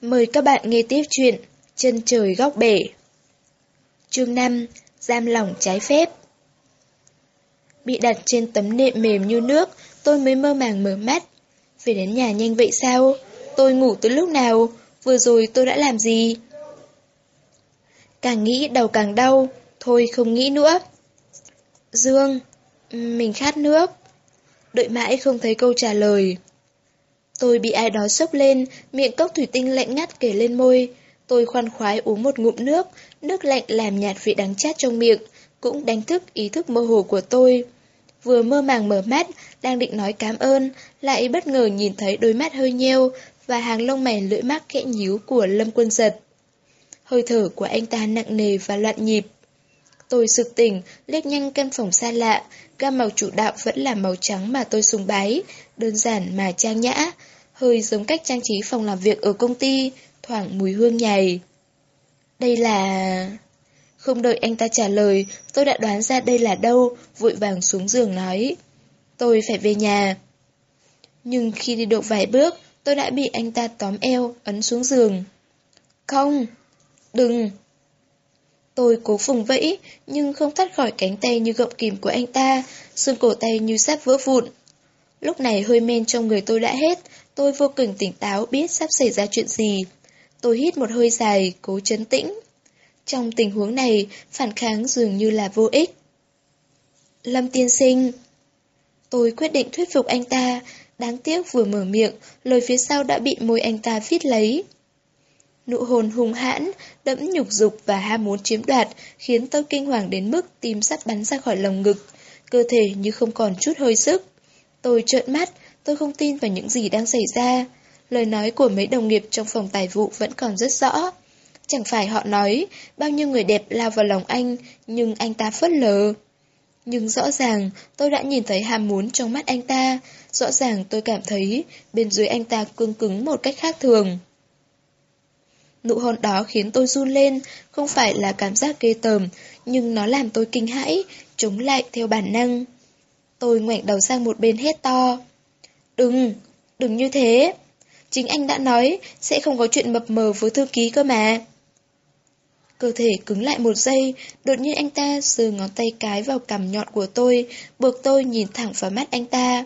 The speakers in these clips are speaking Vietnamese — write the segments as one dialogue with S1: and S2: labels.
S1: Mời các bạn nghe tiếp chuyện Chân trời góc bể. Chương 5 Giam lỏng trái phép. Bị đặt trên tấm nệm mềm như nước, Tôi mới mơ màng mở mắt. Về đến nhà nhanh vậy sao? Tôi ngủ từ lúc nào? Vừa rồi tôi đã làm gì? Càng nghĩ đầu càng đau, Thôi không nghĩ nữa. Dương, Mình khát nước. Đợi mãi không thấy câu trả lời. Tôi bị ai đó sốc lên, miệng cốc thủy tinh lạnh ngắt kể lên môi. Tôi khoan khoái uống một ngụm nước, nước lạnh làm nhạt vị đắng chát trong miệng, cũng đánh thức ý thức mơ hồ của tôi. Vừa mơ màng mở mắt, đang định nói cảm ơn, lại bất ngờ nhìn thấy đôi mắt hơi nheo và hàng lông mày lưỡi mắt kẽ nhíu của Lâm Quân Giật. Hơi thở của anh ta nặng nề và loạn nhịp. Tôi sực tỉnh, liếc nhanh căn phòng xa lạ, gam màu chủ đạo vẫn là màu trắng mà tôi sùng bái, đơn giản mà trang nhã, hơi giống cách trang trí phòng làm việc ở công ty, thoảng mùi hương nhầy. Đây là... Không đợi anh ta trả lời, tôi đã đoán ra đây là đâu, vội vàng xuống giường nói. Tôi phải về nhà. Nhưng khi đi được vài bước, tôi đã bị anh ta tóm eo, ấn xuống giường. Không, đừng. Tôi cố vùng vẫy, nhưng không thoát khỏi cánh tay như gọng kìm của anh ta, xương cổ tay như sắp vỡ vụn. Lúc này hơi men trong người tôi đã hết, tôi vô cùng tỉnh táo biết sắp xảy ra chuyện gì. Tôi hít một hơi dài, cố chấn tĩnh. Trong tình huống này, phản kháng dường như là vô ích. Lâm tiên sinh Tôi quyết định thuyết phục anh ta, đáng tiếc vừa mở miệng, lời phía sau đã bị môi anh ta viết lấy. Nụ hồn hung hãn, đẫm nhục dục và ham muốn chiếm đoạt khiến tôi kinh hoàng đến mức tim sắp bắn ra khỏi lồng ngực, cơ thể như không còn chút hơi sức. Tôi trợn mắt, tôi không tin vào những gì đang xảy ra. Lời nói của mấy đồng nghiệp trong phòng tài vụ vẫn còn rất rõ. Chẳng phải họ nói, bao nhiêu người đẹp lao vào lòng anh, nhưng anh ta phớt lờ. Nhưng rõ ràng, tôi đã nhìn thấy ham muốn trong mắt anh ta. Rõ ràng tôi cảm thấy bên dưới anh ta cương cứng một cách khác thường. Nụ hôn đó khiến tôi run lên, không phải là cảm giác ghê tởm, nhưng nó làm tôi kinh hãi, chống lại theo bản năng. Tôi ngoảnh đầu sang một bên hét to. Đừng, đừng như thế. Chính anh đã nói sẽ không có chuyện mập mờ với thư ký cơ mà. Cơ thể cứng lại một giây, đột nhiên anh ta giơ ngón tay cái vào cằm nhọn của tôi, buộc tôi nhìn thẳng vào mắt anh ta.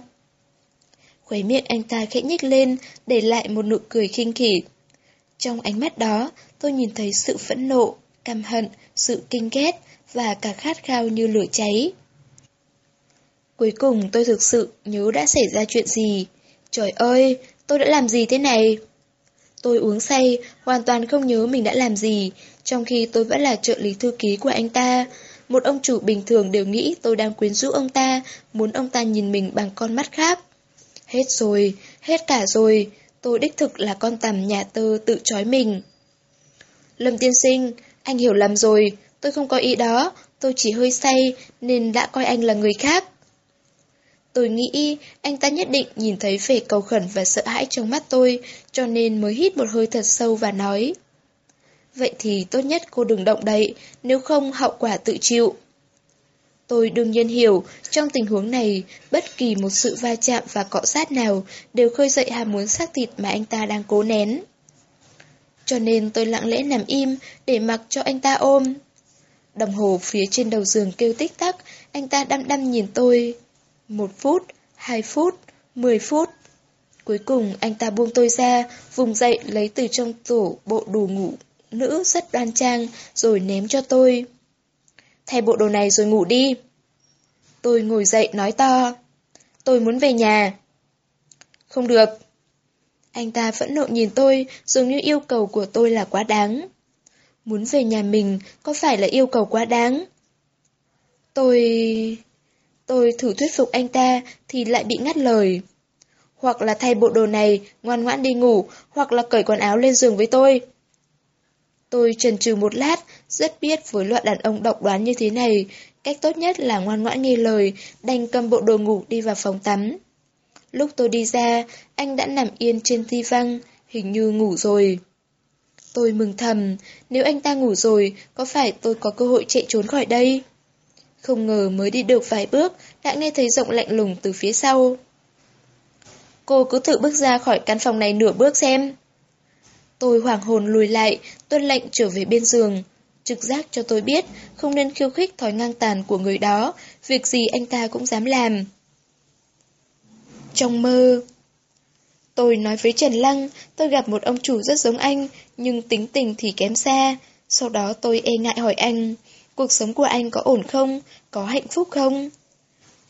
S1: Khuấy miệng anh ta khẽ nhích lên, để lại một nụ cười khinh khỉ. Trong ánh mắt đó, tôi nhìn thấy sự phẫn nộ, căm hận, sự kinh ghét và cả khát khao như lửa cháy. Cuối cùng tôi thực sự nhớ đã xảy ra chuyện gì. Trời ơi, tôi đã làm gì thế này? Tôi uống say, hoàn toàn không nhớ mình đã làm gì, trong khi tôi vẫn là trợ lý thư ký của anh ta. Một ông chủ bình thường đều nghĩ tôi đang quyến rũ ông ta, muốn ông ta nhìn mình bằng con mắt khác. Hết rồi, hết cả rồi, tôi đích thực là con tầm nhà tư tự trói mình. Lâm tiên sinh, anh hiểu lầm rồi, tôi không có ý đó, tôi chỉ hơi say nên đã coi anh là người khác. Tôi nghĩ anh ta nhất định nhìn thấy vẻ cầu khẩn và sợ hãi trong mắt tôi, cho nên mới hít một hơi thật sâu và nói. Vậy thì tốt nhất cô đừng động đậy, nếu không hậu quả tự chịu. Tôi đương nhiên hiểu, trong tình huống này, bất kỳ một sự va chạm và cọ sát nào đều khơi dậy ham muốn xác thịt mà anh ta đang cố nén. Cho nên tôi lặng lẽ nằm im để mặc cho anh ta ôm. Đồng hồ phía trên đầu giường kêu tích tắc, anh ta đăm đăm nhìn tôi. Một phút, hai phút, mười phút. Cuối cùng anh ta buông tôi ra, vùng dậy lấy từ trong tổ bộ đồ ngủ nữ rất đoan trang rồi ném cho tôi. Thay bộ đồ này rồi ngủ đi. Tôi ngồi dậy nói to. Tôi muốn về nhà. Không được. Anh ta vẫn nộ nhìn tôi, dường như yêu cầu của tôi là quá đáng. Muốn về nhà mình có phải là yêu cầu quá đáng? Tôi... Tôi thử thuyết phục anh ta thì lại bị ngắt lời. Hoặc là thay bộ đồ này, ngoan ngoãn đi ngủ, hoặc là cởi quần áo lên giường với tôi. Tôi chần chừ một lát, rất biết với loại đàn ông độc đoán như thế này, cách tốt nhất là ngoan ngoãn nghe lời, đành cầm bộ đồ ngủ đi vào phòng tắm. Lúc tôi đi ra, anh đã nằm yên trên thi văng, hình như ngủ rồi. Tôi mừng thầm, nếu anh ta ngủ rồi, có phải tôi có cơ hội chạy trốn khỏi đây? Không ngờ mới đi được vài bước, đã nghe thấy giọng lạnh lùng từ phía sau. Cô cứ thử bước ra khỏi căn phòng này nửa bước xem. Tôi hoảng hồn lùi lại, tuân lệnh trở về bên giường. Trực giác cho tôi biết, không nên khiêu khích thói ngang tàn của người đó, việc gì anh ta cũng dám làm. Trong mơ Tôi nói với Trần Lăng, tôi gặp một ông chủ rất giống anh, nhưng tính tình thì kém xa. Sau đó tôi e ngại hỏi anh, cuộc sống của anh có ổn không? Có hạnh phúc không?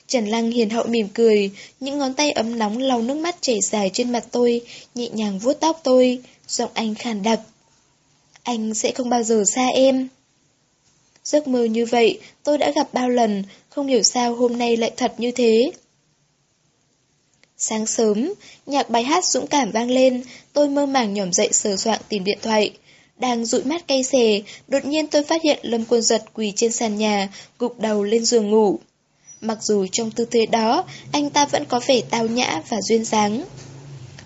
S1: Trần Lăng hiền hậu mỉm cười, những ngón tay ấm nóng lau nước mắt chảy dài trên mặt tôi, nhẹ nhàng vuốt tóc tôi, giọng anh khàn đặc. Anh sẽ không bao giờ xa em. Giấc mơ như vậy, tôi đã gặp bao lần, không hiểu sao hôm nay lại thật như thế. Sáng sớm, nhạc bài hát dũng cảm vang lên, tôi mơ màng nhổm dậy sờ soạng tìm điện thoại. Đang dụi mắt cay xè, đột nhiên tôi phát hiện Lâm Quân Giật quỳ trên sàn nhà, gục đầu lên giường ngủ. Mặc dù trong tư thế đó, anh ta vẫn có vẻ tao nhã và duyên dáng.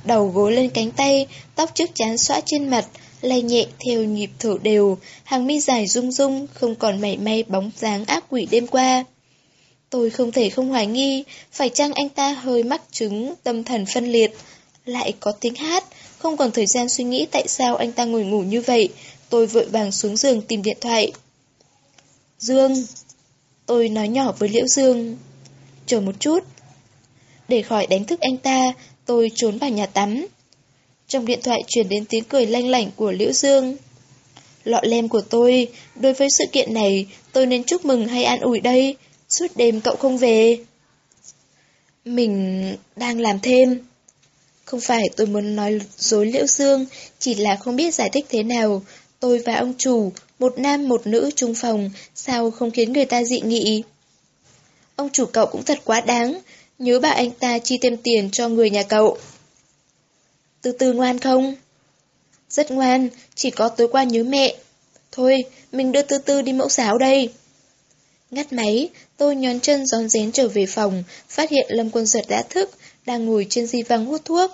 S1: Đầu gối lên cánh tay, tóc trước chán xõa trên mặt, lay nhẹ theo nhịp thở đều, hàng mi dài rung rung, không còn mảy may bóng dáng ác quỷ đêm qua. Tôi không thể không hoài nghi, phải chăng anh ta hơi mắc chứng tâm thần phân liệt, lại có tiếng hát, không còn thời gian suy nghĩ tại sao anh ta ngồi ngủ như vậy, tôi vội vàng xuống giường tìm điện thoại. Dương, tôi nói nhỏ với Liễu Dương, chờ một chút. Để khỏi đánh thức anh ta, tôi trốn vào nhà tắm. Trong điện thoại truyền đến tiếng cười lanh lảnh của Liễu Dương. Lọ lem của tôi, đối với sự kiện này, tôi nên chúc mừng hay an ủi đây? Suốt đêm cậu không về. Mình đang làm thêm. Không phải tôi muốn nói dối Liễu Dương, chỉ là không biết giải thích thế nào. Tôi và ông chủ, một nam một nữ chung phòng, sao không khiến người ta dị nghị? Ông chủ cậu cũng thật quá đáng, nhớ bảo anh ta chi thêm tiền cho người nhà cậu. Từ từ ngoan không? Rất ngoan, chỉ có tối qua nhớ mẹ. Thôi, mình đưa từ từ đi mẫu giáo đây. Ngắt máy, tôi nhón chân gión rén trở về phòng, phát hiện Lâm Quân Giật đã thức, đang ngồi trên di văng hút thuốc.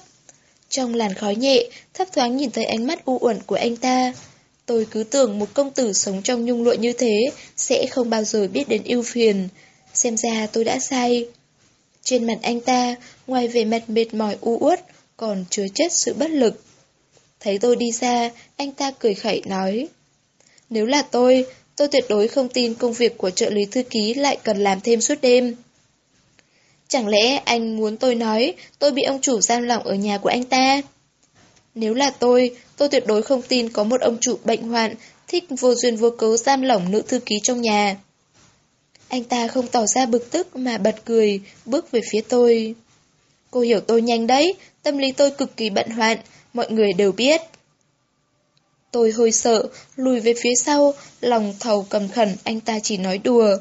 S1: Trong làn khói nhẹ, thấp thoáng nhìn thấy ánh mắt u uẩn của anh ta. Tôi cứ tưởng một công tử sống trong nhung lụa như thế sẽ không bao giờ biết đến yêu phiền. Xem ra tôi đã sai. Trên mặt anh ta, ngoài vẻ mặt mệt mỏi u uất, còn chứa chất sự bất lực. Thấy tôi đi xa, anh ta cười khẩy nói. Nếu là tôi, tôi tuyệt đối không tin công việc của trợ lý thư ký lại cần làm thêm suốt đêm. Chẳng lẽ anh muốn tôi nói tôi bị ông chủ giam lỏng ở nhà của anh ta? Nếu là tôi, tôi tuyệt đối không tin có một ông chủ bệnh hoạn thích vô duyên vô cớ giam lỏng nữ thư ký trong nhà. Anh ta không tỏ ra bực tức mà bật cười, bước về phía tôi. Cô hiểu tôi nhanh đấy, tâm lý tôi cực kỳ bận hoạn, mọi người đều biết. Tôi hơi sợ, lùi về phía sau, lòng thầu cầm khẩn anh ta chỉ nói đùa.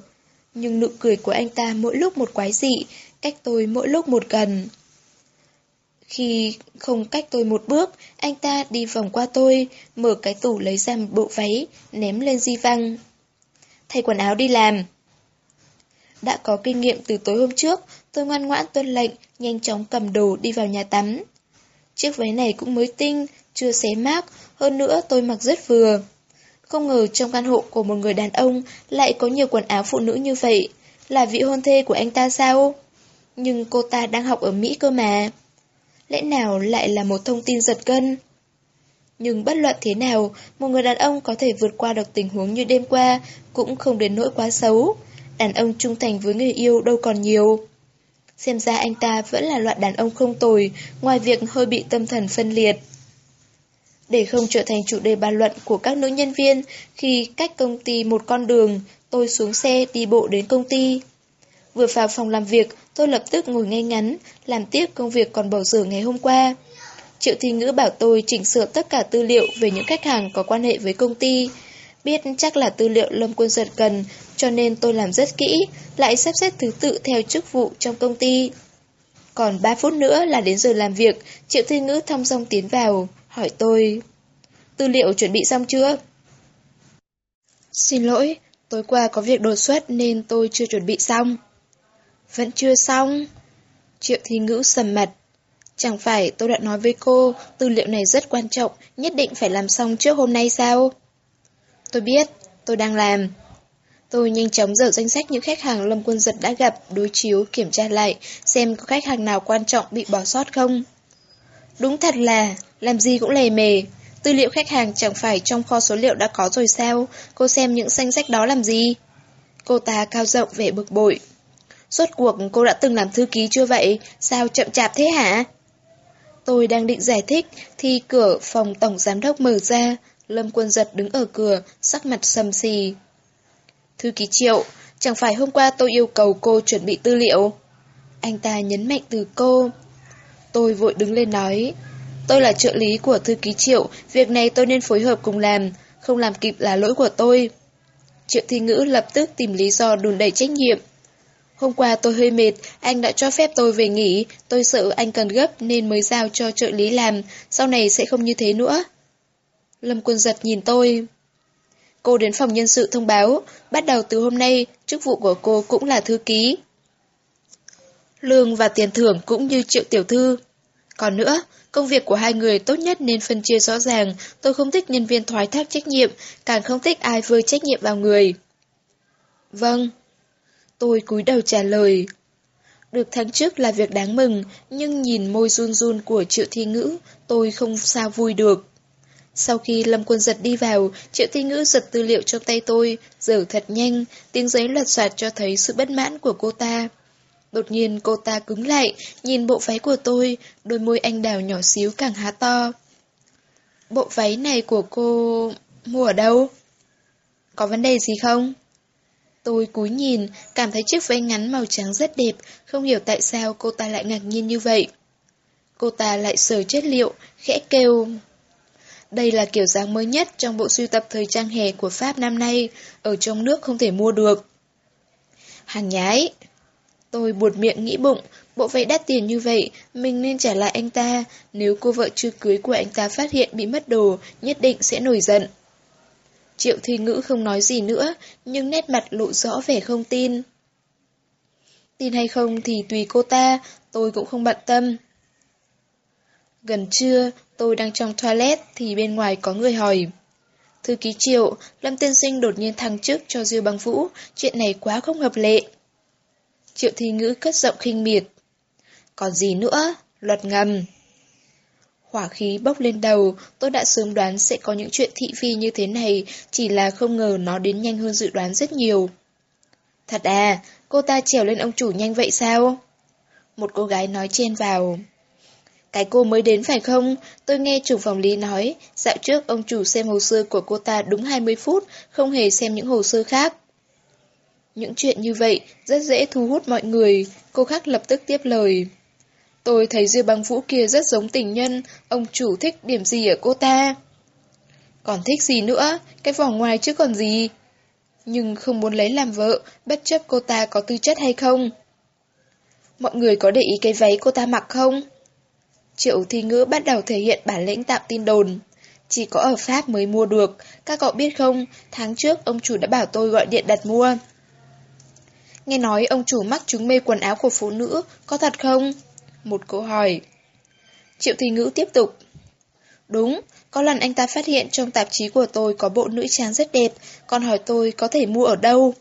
S1: Nhưng nụ cười của anh ta mỗi lúc một quái dị, cách tôi mỗi lúc một gần. Khi không cách tôi một bước, anh ta đi vòng qua tôi, mở cái tủ lấy ra một bộ váy, ném lên di văng. Thay quần áo đi làm. Đã có kinh nghiệm từ tối hôm trước, tôi ngoan ngoãn tuân lệnh, nhanh chóng cầm đồ đi vào nhà tắm. Chiếc váy này cũng mới tinh, chưa xé mác, hơn nữa tôi mặc rất vừa. Không ngờ trong căn hộ của một người đàn ông lại có nhiều quần áo phụ nữ như vậy. Là vị hôn thê của anh ta sao? Nhưng cô ta đang học ở Mỹ cơ mà. Lẽ nào lại là một thông tin giật gân? Nhưng bất luận thế nào, một người đàn ông có thể vượt qua được tình huống như đêm qua cũng không đến nỗi quá xấu. Đàn ông trung thành với người yêu đâu còn nhiều. Xem ra anh ta vẫn là loại đàn ông không tồi, ngoài việc hơi bị tâm thần phân liệt. Để không trở thành chủ đề bàn luận của các nữ nhân viên, khi cách công ty một con đường, tôi xuống xe đi bộ đến công ty. Vừa vào phòng làm việc, tôi lập tức ngồi ngay ngắn, làm tiếp công việc còn bỏ dở ngày hôm qua. Triệu Thi Ngữ bảo tôi chỉnh sửa tất cả tư liệu về những khách hàng có quan hệ với công ty. Biết chắc là tư liệu Lâm Quân Giật cần, cho nên tôi làm rất kỹ, lại sắp xếp thứ tự theo chức vụ trong công ty. Còn 3 phút nữa là đến giờ làm việc, Triệu Thi Ngữ thong dong tiến vào, hỏi tôi. Tư liệu chuẩn bị xong chưa? Xin lỗi, tối qua có việc đột xuất nên tôi chưa chuẩn bị xong. Vẫn chưa xong. Triệu Thi Ngữ sầm mặt. Chẳng phải tôi đã nói với cô tư liệu này rất quan trọng, nhất định phải làm xong trước hôm nay sao? Tôi biết, tôi đang làm. Tôi nhanh chóng dở danh sách những khách hàng Lâm Quân Giật đã gặp, đối chiếu, kiểm tra lại, xem có khách hàng nào quan trọng bị bỏ sót không. Đúng thật là, làm gì cũng lề mề. Tư liệu khách hàng chẳng phải trong kho số liệu đã có rồi sao? Cô xem những danh sách đó làm gì? Cô ta cao rộng vẻ bực bội. Suốt cuộc cô đã từng làm thư ký chưa vậy? Sao chậm chạp thế hả? Tôi đang định giải thích thì cửa phòng tổng giám đốc mở ra. Lâm Quân Giật đứng ở cửa, sắc mặt sầm xì. Thư ký Triệu, chẳng phải hôm qua tôi yêu cầu cô chuẩn bị tư liệu? Anh ta nhấn mạnh từ cô. Tôi vội đứng lên nói. Tôi là trợ lý của thư ký Triệu, việc này tôi nên phối hợp cùng làm, không làm kịp là lỗi của tôi. Triệu Thi Ngữ lập tức tìm lý do đùn đẩy trách nhiệm. Hôm qua tôi hơi mệt, anh đã cho phép tôi về nghỉ, tôi sợ anh cần gấp nên mới giao cho trợ lý làm, sau này sẽ không như thế nữa. Lâm Quân Giật nhìn tôi. Cô đến phòng nhân sự thông báo, bắt đầu từ hôm nay, chức vụ của cô cũng là thư ký. Lương và tiền thưởng cũng như triệu tiểu thư. Còn nữa, công việc của hai người tốt nhất nên phân chia rõ ràng, tôi không thích nhân viên thoái thác trách nhiệm, càng không thích ai vơi trách nhiệm vào người. Vâng. Tôi cúi đầu trả lời. Được tháng trước là việc đáng mừng, nhưng nhìn môi run run của triệu thi ngữ, tôi không sao vui được. Sau khi Lâm Quân giật đi vào, Triệu Thi Ngữ giật tư liệu trong tay tôi, dở thật nhanh, tiếng giấy loạt soạt cho thấy sự bất mãn của cô ta. Đột nhiên cô ta cứng lại, nhìn bộ váy của tôi, đôi môi anh đào nhỏ xíu càng há to. Bộ váy này của cô... mua ở đâu? Có vấn đề gì không? Tôi cúi nhìn, cảm thấy chiếc váy ngắn màu trắng rất đẹp, không hiểu tại sao cô ta lại ngạc nhiên như vậy. Cô ta lại sờ chất liệu, khẽ kêu... Đây là kiểu dáng mới nhất trong bộ sưu tập thời trang hè của Pháp năm nay, ở trong nước không thể mua được. Hàng nhái. Tôi buột miệng nghĩ bụng, bộ váy đắt tiền như vậy, mình nên trả lại anh ta, nếu cô vợ chưa cưới của anh ta phát hiện bị mất đồ, nhất định sẽ nổi giận. Triệu Thi Ngữ không nói gì nữa, nhưng nét mặt lộ rõ vẻ không tin. Tin hay không thì tùy cô ta, tôi cũng không bận tâm. Gần trưa, tôi đang trong toilet thì bên ngoài có người hỏi. Thư ký Triệu, Lâm Tiên Sinh đột nhiên thăng chức cho Diêu Băng Vũ, chuyện này quá không hợp lệ. Triệu Thi Ngữ cất giọng khinh miệt. Còn gì nữa? Luật ngầm. Hỏa khí bốc lên đầu, tôi đã sớm đoán sẽ có những chuyện thị phi như thế này, chỉ là không ngờ nó đến nhanh hơn dự đoán rất nhiều. Thật à, cô ta trèo lên ông chủ nhanh vậy sao? Một cô gái nói chen vào. Cái cô mới đến phải không? Tôi nghe chủ phòng lý nói, dạo trước ông chủ xem hồ sơ của cô ta đúng 20 phút, không hề xem những hồ sơ khác. Những chuyện như vậy rất dễ thu hút mọi người, cô khác lập tức tiếp lời. Tôi thấy Diêu băng vũ kia rất giống tình nhân, ông chủ thích điểm gì ở cô ta? Còn thích gì nữa, cái vỏ ngoài chứ còn gì? Nhưng không muốn lấy làm vợ, bất chấp cô ta có tư chất hay không. Mọi người có để ý cái váy cô ta mặc không? Triệu thi ngữ bắt đầu thể hiện bản lĩnh tạo tin đồn. Chỉ có ở Pháp mới mua được, các cậu biết không, tháng trước ông chủ đã bảo tôi gọi điện đặt mua. Nghe nói ông chủ mắc chứng mê quần áo của phụ nữ, có thật không? Một câu hỏi. Triệu thi ngữ tiếp tục. Đúng, có lần anh ta phát hiện trong tạp chí của tôi có bộ nữ trang rất đẹp, còn hỏi tôi có thể mua ở đâu.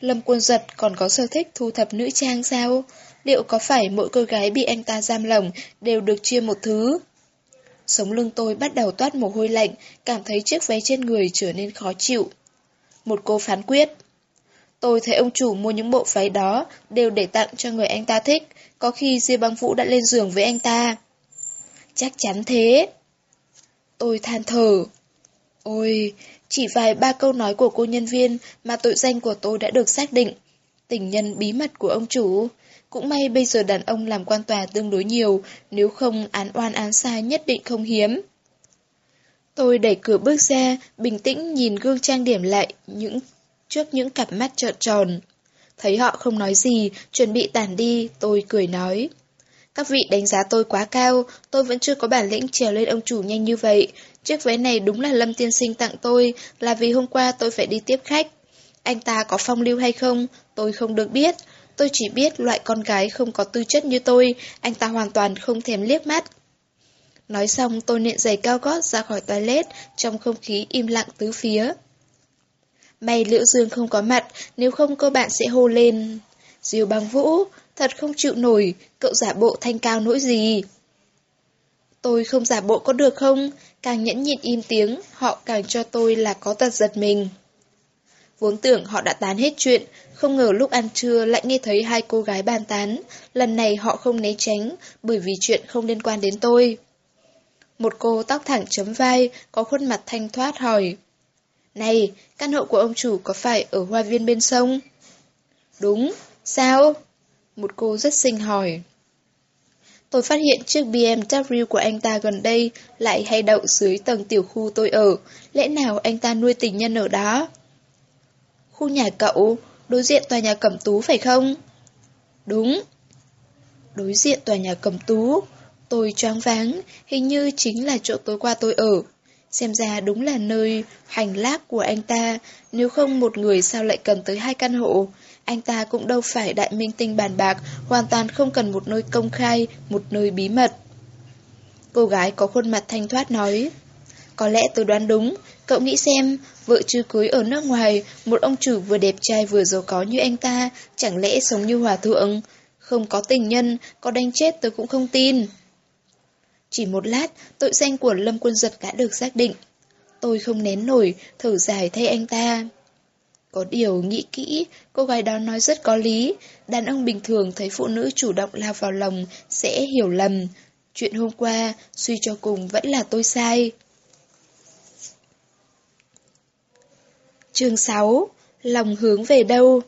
S1: Lâm quân giật còn có sở thích thu thập nữ trang sao? Liệu có phải mỗi cô gái bị anh ta giam lỏng đều được chia một thứ? Sống lưng tôi bắt đầu toát mồ hôi lạnh, cảm thấy chiếc váy trên người trở nên khó chịu. Một cô phán quyết. Tôi thấy ông chủ mua những bộ váy đó đều để tặng cho người anh ta thích, có khi Diêu băng vũ đã lên giường với anh ta. Chắc chắn thế. Tôi than thở. Ôi, chỉ vài ba câu nói của cô nhân viên mà tội danh của tôi đã được xác định. Tình nhân bí mật của ông chủ. Cũng may bây giờ đàn ông làm quan tòa tương đối nhiều, nếu không án oan án sai nhất định không hiếm. Tôi đẩy cửa bước ra, bình tĩnh nhìn gương trang điểm lại những trước những cặp mắt trợn tròn. Thấy họ không nói gì, chuẩn bị tản đi, tôi cười nói. Các vị đánh giá tôi quá cao, tôi vẫn chưa có bản lĩnh trèo lên ông chủ nhanh như vậy. Chiếc váy này đúng là Lâm Tiên Sinh tặng tôi, là vì hôm qua tôi phải đi tiếp khách. Anh ta có phong lưu hay không, tôi không được biết. Tôi chỉ biết loại con gái không có tư chất như tôi, anh ta hoàn toàn không thèm liếc mắt. Nói xong tôi nện giày cao gót ra khỏi toilet, trong không khí im lặng tứ phía. May Liễu Dương không có mặt, nếu không cô bạn sẽ hô lên. Diêu băng vũ, thật không chịu nổi, cậu giả bộ thanh cao nỗi gì. Tôi không giả bộ có được không? Càng nhẫn nhịn im tiếng, họ càng cho tôi là có tật giật mình. Vốn tưởng họ đã tán hết chuyện, không ngờ lúc ăn trưa lại nghe thấy hai cô gái bàn tán. Lần này họ không né tránh, bởi vì chuyện không liên quan đến tôi. Một cô tóc thẳng chấm vai, có khuôn mặt thanh thoát hỏi. Này, căn hộ của ông chủ có phải ở hoa viên bên sông? Đúng, sao? Một cô rất xinh hỏi. Tôi phát hiện chiếc BMW của anh ta gần đây lại hay đậu dưới tầng tiểu khu tôi ở. Lẽ nào anh ta nuôi tình nhân ở đó? Khu nhà cậu, đối diện tòa nhà cẩm tú phải không? Đúng. Đối diện tòa nhà cẩm tú, tôi choáng váng, hình như chính là chỗ tối qua tôi ở. Xem ra đúng là nơi hành lác của anh ta, nếu không một người sao lại cần tới hai căn hộ. Anh ta cũng đâu phải đại minh tinh bàn bạc, hoàn toàn không cần một nơi công khai, một nơi bí mật. Cô gái có khuôn mặt thanh thoát nói, có lẽ tôi đoán đúng, cậu nghĩ xem, vợ chưa cưới ở nước ngoài, một ông chủ vừa đẹp trai vừa giàu có như anh ta, chẳng lẽ sống như hòa thượng? Không có tình nhân, có đánh chết tôi cũng không tin. Chỉ một lát, tội danh của Lâm Quân Giật đã được xác định. Tôi không nén nổi, thở dài thay anh ta. Có điều nghĩ kỹ, cô gái đó nói rất có lý. Đàn ông bình thường thấy phụ nữ chủ động lao vào lòng sẽ hiểu lầm. Chuyện hôm qua, suy cho cùng vẫn là tôi sai. Chương 6 Lòng hướng về đâu?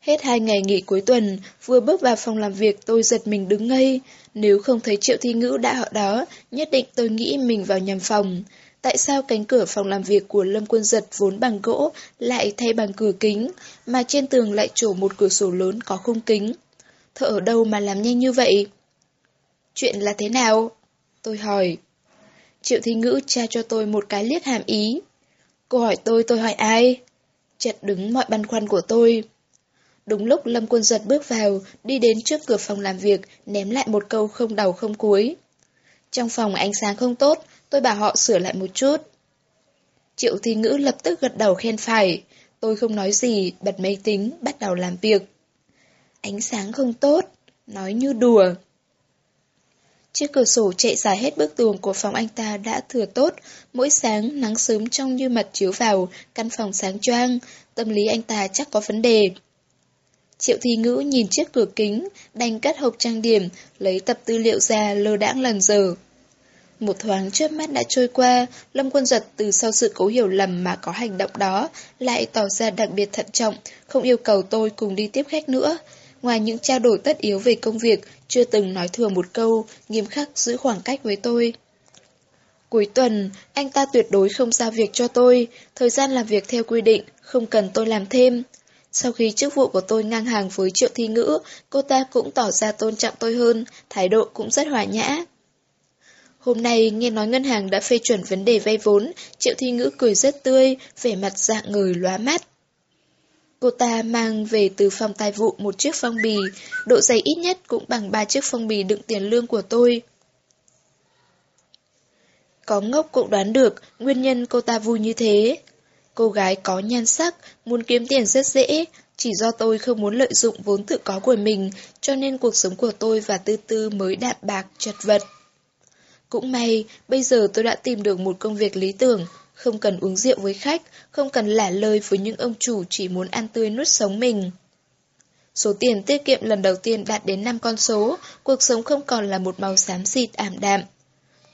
S1: Hết hai ngày nghỉ cuối tuần, vừa bước vào phòng làm việc tôi giật mình đứng ngây. Nếu không thấy Triệu Thi Ngữ đã ở đó, nhất định tôi nghĩ mình vào nhầm phòng. Tại sao cánh cửa phòng làm việc của Lâm Quân Giật vốn bằng gỗ lại thay bằng cửa kính, mà trên tường lại trổ một cửa sổ lớn có khung kính? Thợ ở đâu mà làm nhanh như vậy? Chuyện là thế nào? Tôi hỏi. Triệu Thi Ngữ tra cho tôi một cái liếc hàm ý. Cô hỏi tôi, tôi hỏi ai? Chặt đứng mọi băn khoăn của tôi. Đúng lúc Lâm Quân Giật bước vào, đi đến trước cửa phòng làm việc, ném lại một câu không đầu không cuối. Trong phòng ánh sáng không tốt, tôi bảo họ sửa lại một chút. Triệu Thi Ngữ lập tức gật đầu khen phải. Tôi không nói gì, bật máy tính, bắt đầu làm việc. Ánh sáng không tốt, nói như đùa. Chiếc cửa sổ chạy dài hết bức tường của phòng anh ta đã thừa tốt, mỗi sáng nắng sớm trong như mặt chiếu vào, căn phòng sáng choang, tâm lý anh ta chắc có vấn đề. Triệu Thi Ngữ nhìn chiếc cửa kính, đành cắt hộp trang điểm, lấy tập tư liệu ra lơ đãng lần giờ. Một thoáng trước mắt đã trôi qua, Lâm Quân Giật từ sau sự cố hiểu lầm mà có hành động đó, lại tỏ ra đặc biệt thận trọng, không yêu cầu tôi cùng đi tiếp khách nữa. Ngoài những trao đổi tất yếu về công việc, chưa từng nói thừa một câu, nghiêm khắc giữ khoảng cách với tôi. Cuối tuần, anh ta tuyệt đối không giao việc cho tôi, thời gian làm việc theo quy định, không cần tôi làm thêm. Sau khi chức vụ của tôi ngang hàng với triệu thi ngữ, cô ta cũng tỏ ra tôn trọng tôi hơn, thái độ cũng rất hòa nhã. Hôm nay nghe nói ngân hàng đã phê chuẩn vấn đề vay vốn, triệu thi ngữ cười rất tươi, vẻ mặt dạng người lóa mắt. Cô ta mang về từ phòng tài vụ một chiếc phong bì, độ dày ít nhất cũng bằng ba chiếc phong bì đựng tiền lương của tôi. Có ngốc cũng đoán được nguyên nhân cô ta vui như thế. Cô gái có nhan sắc, muốn kiếm tiền rất dễ, chỉ do tôi không muốn lợi dụng vốn tự có của mình, cho nên cuộc sống của tôi và Tư Tư mới đạm bạc, chật vật. Cũng may, bây giờ tôi đã tìm được một công việc lý tưởng, không cần uống rượu với khách, không cần lả lời với những ông chủ chỉ muốn ăn tươi nuốt sống mình. Số tiền tiết kiệm lần đầu tiên đạt đến 5 con số, cuộc sống không còn là một màu xám xịt ảm đạm.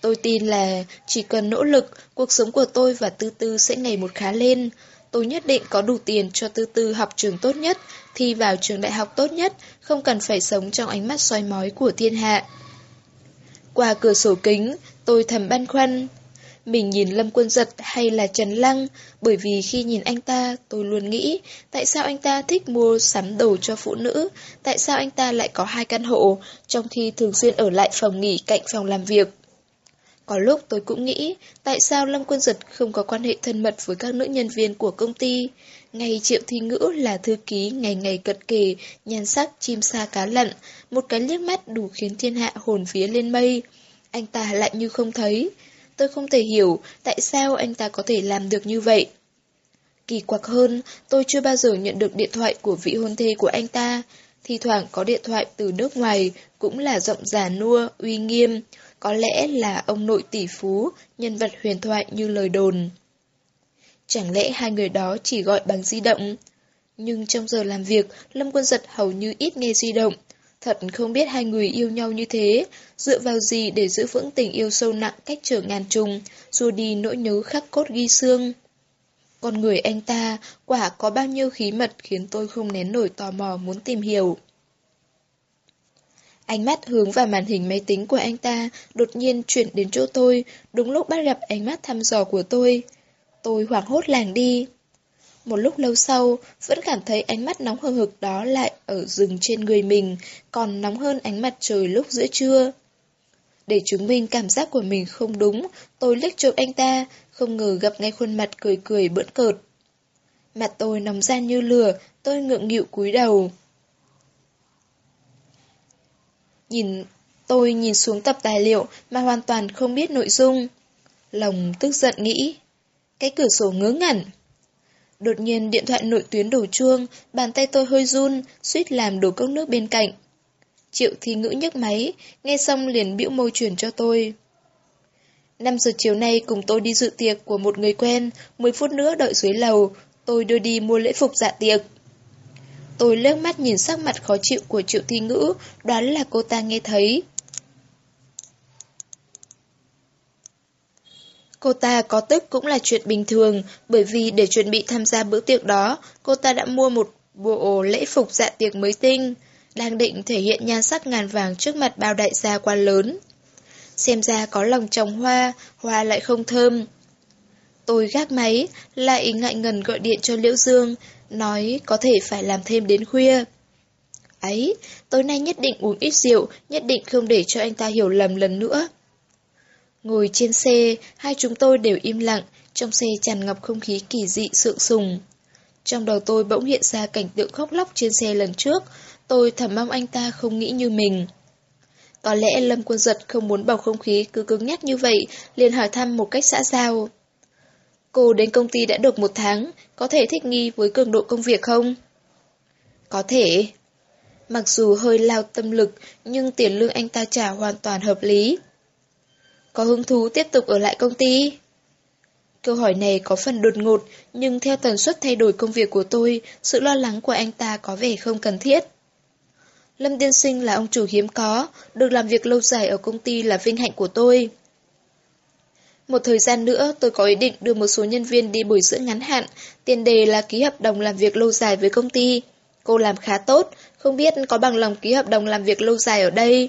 S1: Tôi tin là chỉ cần nỗ lực, cuộc sống của tôi và Tư Tư sẽ ngày một khá lên. Tôi nhất định có đủ tiền cho Tư Tư học trường tốt nhất, thi vào trường đại học tốt nhất, không cần phải sống trong ánh mắt soi mói của thiên hạ. Qua cửa sổ kính, tôi thầm băn khoăn. Mình nhìn Lâm Quân Giật hay là Trần Lăng, bởi vì khi nhìn anh ta, tôi luôn nghĩ, tại sao anh ta thích mua sắm đồ cho phụ nữ, tại sao anh ta lại có hai căn hộ, trong khi thường xuyên ở lại phòng nghỉ cạnh phòng làm việc. Có lúc tôi cũng nghĩ, tại sao Lâm Quân Giật không có quan hệ thân mật với các nữ nhân viên của công ty. Ngày Triệu Thi Ngữ là thư ký ngày ngày cận kề, nhan sắc chim sa cá lặn, một cái liếc mắt đủ khiến thiên hạ hồn phía lên mây. Anh ta lại như không thấy. Tôi không thể hiểu tại sao anh ta có thể làm được như vậy. Kỳ quặc hơn, tôi chưa bao giờ nhận được điện thoại của vị hôn thê của anh ta. thì thoảng có điện thoại từ nước ngoài, cũng là giọng già nua, uy nghiêm, có lẽ là ông nội tỷ phú, nhân vật huyền thoại như lời đồn. Chẳng lẽ hai người đó chỉ gọi bằng di động? Nhưng trong giờ làm việc, Lâm Quân Giật hầu như ít nghe di động. Thật không biết hai người yêu nhau như thế, dựa vào gì để giữ vững tình yêu sâu nặng cách trở ngàn trùng, rồi đi nỗi nhớ khắc cốt ghi xương. Con người anh ta quả có bao nhiêu khí mật khiến tôi không nén nổi tò mò muốn tìm hiểu. Ánh mắt hướng vào màn hình máy tính của anh ta đột nhiên chuyển đến chỗ tôi, đúng lúc bắt gặp ánh mắt thăm dò của tôi. Tôi hoảng hốt làng đi. Một lúc lâu sau, vẫn cảm thấy ánh mắt nóng hừng hực đó lại ở rừng trên người mình, còn nóng hơn ánh mặt trời lúc giữa trưa. Để chứng minh cảm giác của mình không đúng, tôi liếc trộm anh ta, không ngờ gặp ngay khuôn mặt cười cười bỡn cợt. Mặt tôi nóng gian như lửa, tôi ngượng nghịu cúi đầu. Nhìn tôi nhìn xuống tập tài liệu mà hoàn toàn không biết nội dung. Lòng tức giận nghĩ. Cái cửa sổ ngớ ngẩn. Đột nhiên điện thoại nội tuyến đổ chuông, bàn tay tôi hơi run, suýt làm đổ cốc nước bên cạnh. Triệu Thi ngữ nhấc máy, nghe xong liền bĩu môi chuyển cho tôi. 5 giờ chiều nay cùng tôi đi dự tiệc của một người quen, 10 phút nữa đợi dưới lầu, tôi đưa đi mua lễ phục dạ tiệc. Tôi lướt mắt nhìn sắc mặt khó chịu của Triệu Thi Ngữ, đoán là cô ta nghe thấy. Cô ta có tức cũng là chuyện bình thường, bởi vì để chuẩn bị tham gia bữa tiệc đó, cô ta đã mua một bộ lễ phục dạ tiệc mới tinh, đang định thể hiện nhan sắc ngàn vàng trước mặt bao đại gia quan lớn. Xem ra có lòng trồng hoa, hoa lại không thơm. Tôi gác máy, lại ngại ngần gọi điện cho Liễu Dương, nói có thể phải làm thêm đến khuya. Ấy, tối nay nhất định uống ít rượu, nhất định không để cho anh ta hiểu lầm lần nữa. Ngồi trên xe, hai chúng tôi đều im lặng, trong xe tràn ngập không khí kỳ dị sượng sùng. Trong đầu tôi bỗng hiện ra cảnh tượng khóc lóc trên xe lần trước, tôi thầm mong anh ta không nghĩ như mình. Có lẽ Lâm Quân Giật không muốn bầu không khí cứ cứng nhắc như vậy, liền hỏi thăm một cách xã giao. Cô đến công ty đã được một tháng, có thể thích nghi với cường độ công việc không? Có thể. Mặc dù hơi lao tâm lực, nhưng tiền lương anh ta trả hoàn toàn hợp lý. Có hứng thú tiếp tục ở lại công ty? Câu hỏi này có phần đột ngột, nhưng theo tần suất thay đổi công việc của tôi, sự lo lắng của anh ta có vẻ không cần thiết. Lâm Tiên Sinh là ông chủ hiếm có, được làm việc lâu dài ở công ty là vinh hạnh của tôi. Một thời gian nữa, tôi có ý định đưa một số nhân viên đi bồi dưỡng ngắn hạn, tiền đề là ký hợp đồng làm việc lâu dài với công ty. Cô làm khá tốt, không biết có bằng lòng ký hợp đồng làm việc lâu dài ở đây.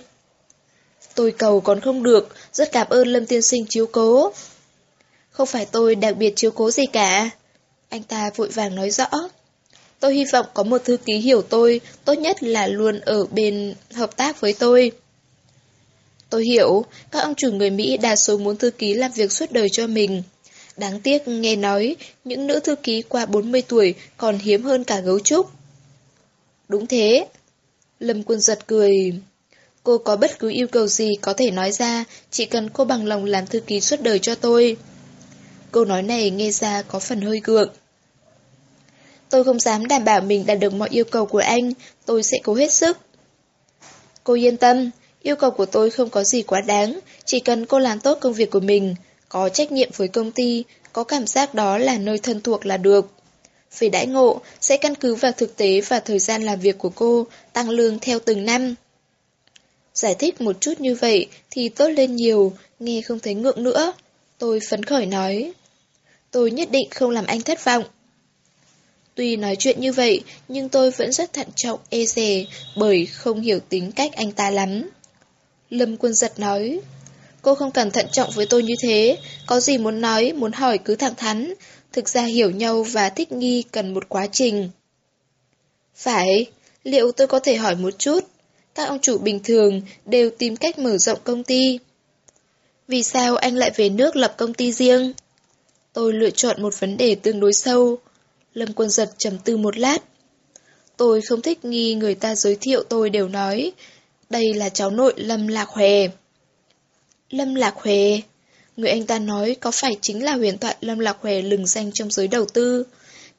S1: Tôi cầu còn không được, rất cảm ơn Lâm Tiên Sinh chiếu cố. Không phải tôi đặc biệt chiếu cố gì cả. Anh ta vội vàng nói rõ. Tôi hy vọng có một thư ký hiểu tôi, tốt nhất là luôn ở bên hợp tác với tôi. Tôi hiểu, các ông chủ người Mỹ đa số muốn thư ký làm việc suốt đời cho mình. Đáng tiếc nghe nói, những nữ thư ký qua 40 tuổi còn hiếm hơn cả gấu trúc. Đúng thế. Lâm quân giật cười. Cô có bất cứ yêu cầu gì có thể nói ra, chỉ cần cô bằng lòng làm thư ký suốt đời cho tôi. Câu nói này nghe ra có phần hơi gượng. Tôi không dám đảm bảo mình đạt được mọi yêu cầu của anh, tôi sẽ cố hết sức. Cô yên tâm, yêu cầu của tôi không có gì quá đáng, chỉ cần cô làm tốt công việc của mình, có trách nhiệm với công ty, có cảm giác đó là nơi thân thuộc là được. Về đãi ngộ, sẽ căn cứ vào thực tế và thời gian làm việc của cô, tăng lương theo từng năm. Giải thích một chút như vậy thì tốt lên nhiều, nghe không thấy ngượng nữa. Tôi phấn khởi nói. Tôi nhất định không làm anh thất vọng. Tuy nói chuyện như vậy, nhưng tôi vẫn rất thận trọng e dè bởi không hiểu tính cách anh ta lắm. Lâm quân giật nói, cô không cần thận trọng với tôi như thế, có gì muốn nói, muốn hỏi cứ thẳng thắn, thực ra hiểu nhau và thích nghi cần một quá trình. Phải, liệu tôi có thể hỏi một chút? Các ông chủ bình thường đều tìm cách mở rộng công ty. Vì sao anh lại về nước lập công ty riêng? Tôi lựa chọn một vấn đề tương đối sâu. Lâm quân giật trầm tư một lát. Tôi không thích nghi người ta giới thiệu tôi đều nói. Đây là cháu nội Lâm Lạc Huệ. Lâm Lạc Huệ. Người anh ta nói có phải chính là huyền thoại Lâm Lạc Huệ lừng danh trong giới đầu tư.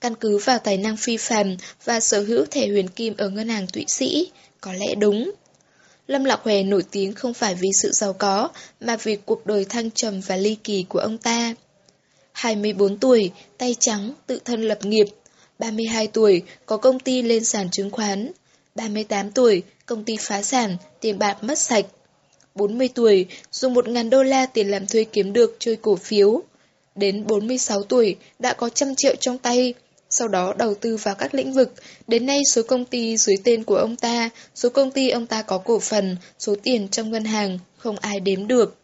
S1: căn cứ vào tài năng phi phàm và sở hữu thẻ huyền kim ở ngân hàng Thụy Sĩ, có lẽ đúng. Lâm Lạc Hòe nổi tiếng không phải vì sự giàu có, mà vì cuộc đời thăng trầm và ly kỳ của ông ta. 24 tuổi, tay trắng, tự thân lập nghiệp. 32 tuổi, có công ty lên sàn chứng khoán. 38 tuổi, công ty phá sản, tiền bạc mất sạch. 40 tuổi, dùng 1.000 đô la tiền làm thuê kiếm được chơi cổ phiếu. Đến 46 tuổi, đã có trăm triệu trong tay, sau đó đầu tư vào các lĩnh vực. Đến nay số công ty dưới tên của ông ta, số công ty ông ta có cổ phần, số tiền trong ngân hàng, không ai đếm được.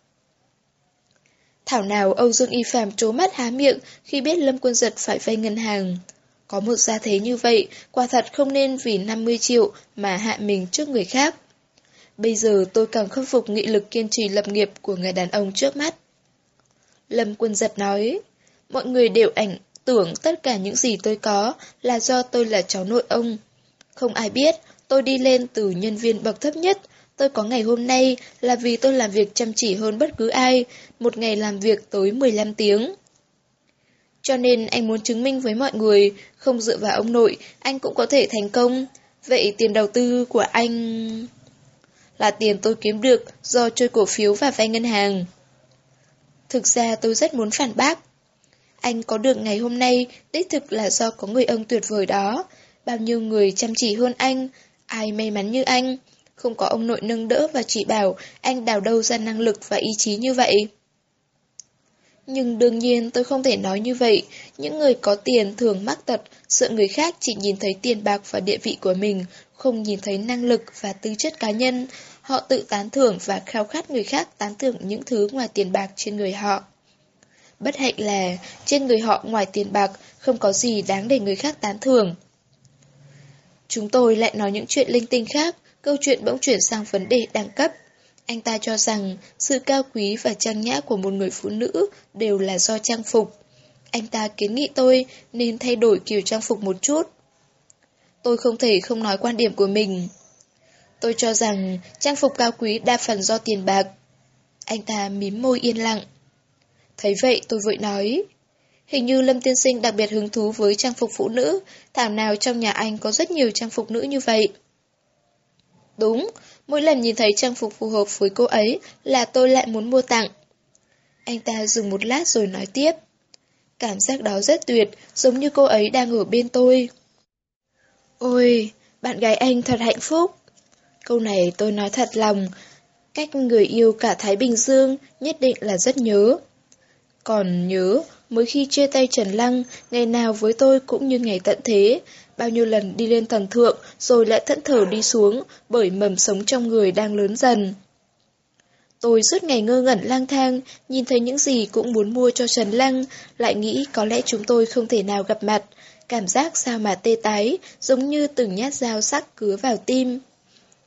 S1: Thảo nào Âu Dương Y Phạm trố mắt há miệng khi biết Lâm Quân Giật phải vay ngân hàng. Có một gia thế như vậy, quả thật không nên vì 50 triệu mà hạ mình trước người khác. Bây giờ tôi càng khâm phục nghị lực kiên trì lập nghiệp của người đàn ông trước mắt. Lâm Quân Giật nói, mọi người đều ảnh tưởng tất cả những gì tôi có là do tôi là cháu nội ông. Không ai biết, tôi đi lên từ nhân viên bậc thấp nhất, tôi có ngày hôm nay là vì tôi làm việc chăm chỉ hơn bất cứ ai, một ngày làm việc tới 15 tiếng. Cho nên anh muốn chứng minh với mọi người, không dựa vào ông nội, anh cũng có thể thành công. Vậy tiền đầu tư của anh... Là tiền tôi kiếm được do chơi cổ phiếu và vay ngân hàng. Thực ra tôi rất muốn phản bác. Anh có được ngày hôm nay, đích thực là do có người ông tuyệt vời đó. Bao nhiêu người chăm chỉ hơn anh, ai may mắn như anh. Không có ông nội nâng đỡ và chỉ bảo anh đào đâu ra năng lực và ý chí như vậy. Nhưng đương nhiên tôi không thể nói như vậy. Những người có tiền thường mắc tật, sợ người khác chỉ nhìn thấy tiền bạc và địa vị của mình, không nhìn thấy năng lực và tư chất cá nhân. Họ tự tán thưởng và khao khát người khác tán thưởng những thứ ngoài tiền bạc trên người họ. Bất hạnh là, trên người họ ngoài tiền bạc, không có gì đáng để người khác tán thưởng. Chúng tôi lại nói những chuyện linh tinh khác, câu chuyện bỗng chuyển sang vấn đề đẳng cấp. Anh ta cho rằng sự cao quý và trang nhã của một người phụ nữ đều là do trang phục. Anh ta kiến nghị tôi nên thay đổi kiểu trang phục một chút. Tôi không thể không nói quan điểm của mình. Tôi cho rằng trang phục cao quý đa phần do tiền bạc. Anh ta mím môi yên lặng. Thấy vậy tôi vội nói. Hình như Lâm Tiên Sinh đặc biệt hứng thú với trang phục phụ nữ, thảo nào trong nhà anh có rất nhiều trang phục nữ như vậy. Đúng, mỗi lần nhìn thấy trang phục phù hợp với cô ấy là tôi lại muốn mua tặng. Anh ta dừng một lát rồi nói tiếp. Cảm giác đó rất tuyệt, giống như cô ấy đang ở bên tôi. Ôi, bạn gái anh thật hạnh phúc. Câu này tôi nói thật lòng. Cách người yêu cả Thái Bình Dương nhất định là rất nhớ. Còn nhớ, mới khi chia tay Trần Lăng, ngày nào với tôi cũng như ngày tận thế, bao nhiêu lần đi lên tầng thượng rồi lại thẫn thờ đi xuống bởi mầm sống trong người đang lớn dần. Tôi suốt ngày ngơ ngẩn lang thang, nhìn thấy những gì cũng muốn mua cho Trần Lăng, lại nghĩ có lẽ chúng tôi không thể nào gặp mặt. Cảm giác sao mà tê tái, giống như từng nhát dao sắc cứa vào tim.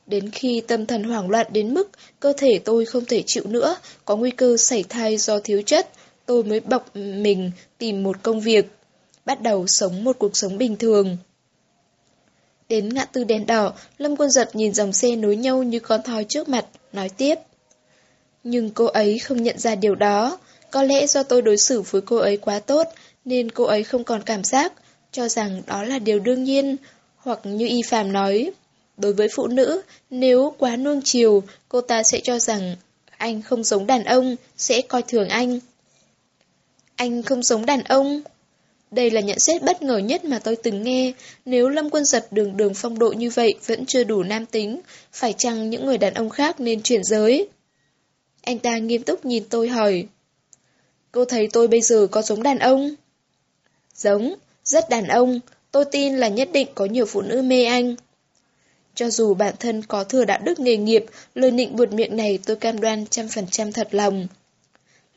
S1: Đến khi tâm thần hoảng loạn đến mức cơ thể tôi không thể chịu nữa, có nguy cơ sảy thai do thiếu chất, tôi mới bọc mình tìm một công việc, bắt đầu sống một cuộc sống bình thường. Đến ngã tư đèn đỏ, Lâm Quân Giật nhìn dòng xe nối nhau như con thoi trước mặt, nói tiếp. Nhưng cô ấy không nhận ra điều đó, có lẽ do tôi đối xử với cô ấy quá tốt, nên cô ấy không còn cảm giác, cho rằng đó là điều đương nhiên, hoặc như Y Phạm nói. Đối với phụ nữ, nếu quá nuông chiều, cô ta sẽ cho rằng anh không giống đàn ông, sẽ coi thường anh. Anh không giống đàn ông. Đây là nhận xét bất ngờ nhất mà tôi từng nghe. Nếu Lâm Quân Giật đường đường phong độ như vậy vẫn chưa đủ nam tính, phải chăng những người đàn ông khác nên chuyển giới? Anh ta nghiêm túc nhìn tôi hỏi. Cô thấy tôi bây giờ có giống đàn ông? Giống, rất đàn ông. Tôi tin là nhất định có nhiều phụ nữ mê anh. Cho dù bản thân có thừa đạo đức nghề nghiệp, lời nịnh buột miệng này tôi cam đoan trăm phần trăm thật lòng.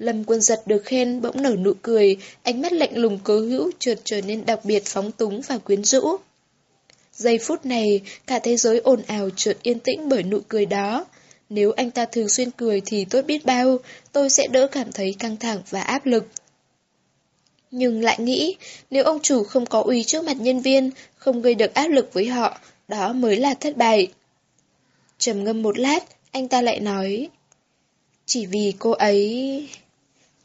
S1: Lâm quân giật được khen bỗng nở nụ cười, ánh mắt lạnh lùng cố hữu trượt trở nên đặc biệt phóng túng và quyến rũ. Giây phút này, cả thế giới ồn ào trượt yên tĩnh bởi nụ cười đó. Nếu anh ta thường xuyên cười thì tốt biết bao, tôi sẽ đỡ cảm thấy căng thẳng và áp lực. Nhưng lại nghĩ, nếu ông chủ không có uy trước mặt nhân viên, không gây được áp lực với họ, đó mới là thất bại. trầm ngâm một lát, anh ta lại nói, chỉ vì cô ấy...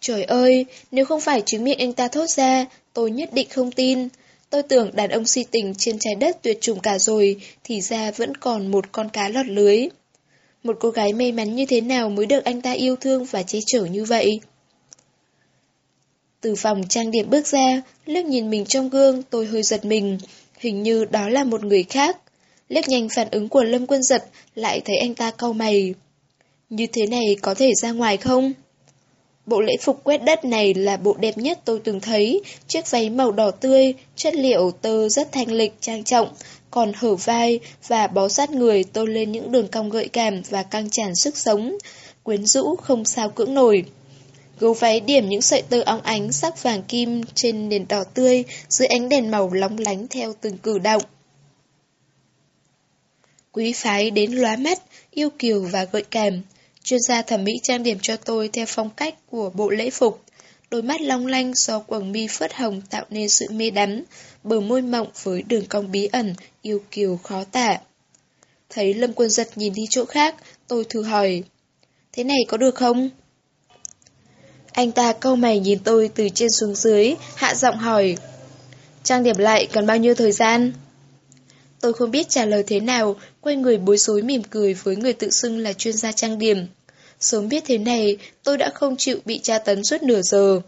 S1: Trời ơi, nếu không phải chứng miệng anh ta thốt ra, tôi nhất định không tin. Tôi tưởng đàn ông si tình trên trái đất tuyệt chủng cả rồi, thì ra vẫn còn một con cá lọt lưới. Một cô gái may mắn như thế nào mới được anh ta yêu thương và che chở như vậy? Từ phòng trang điểm bước ra, liếc nhìn mình trong gương, tôi hơi giật mình. Hình như đó là một người khác. Liếc nhanh phản ứng của Lâm Quân Giật, lại thấy anh ta cau mày. Như thế này có thể ra ngoài không? Bộ lễ phục quét đất này là bộ đẹp nhất tôi từng thấy, chiếc váy màu đỏ tươi, chất liệu tơ rất thanh lịch, trang trọng, còn hở vai và bó sát người tôi lên những đường cong gợi cảm và căng tràn sức sống, quyến rũ không sao cưỡng nổi. Gấu váy điểm những sợi tơ óng ánh sắc vàng kim trên nền đỏ tươi dưới ánh đèn màu lóng lánh theo từng cử động. Quý phái đến lóa mắt, yêu kiều và gợi cảm. Chuyên gia thẩm mỹ trang điểm cho tôi theo phong cách của bộ lễ phục. Đôi mắt long lanh do quầng mi phớt hồng tạo nên sự mê đắm, bờ môi mọng với đường cong bí ẩn, yêu kiều khó tả. Thấy Lâm Quân Giật nhìn đi chỗ khác, tôi thử hỏi. Thế này có được không? Anh ta câu mày nhìn tôi từ trên xuống dưới, hạ giọng hỏi. Trang điểm lại cần bao nhiêu thời gian? Tôi không biết trả lời thế nào, quay người bối rối mỉm cười với người tự xưng là chuyên gia trang điểm. Sớm biết thế này, tôi đã không chịu bị tra tấn suốt nửa giờ.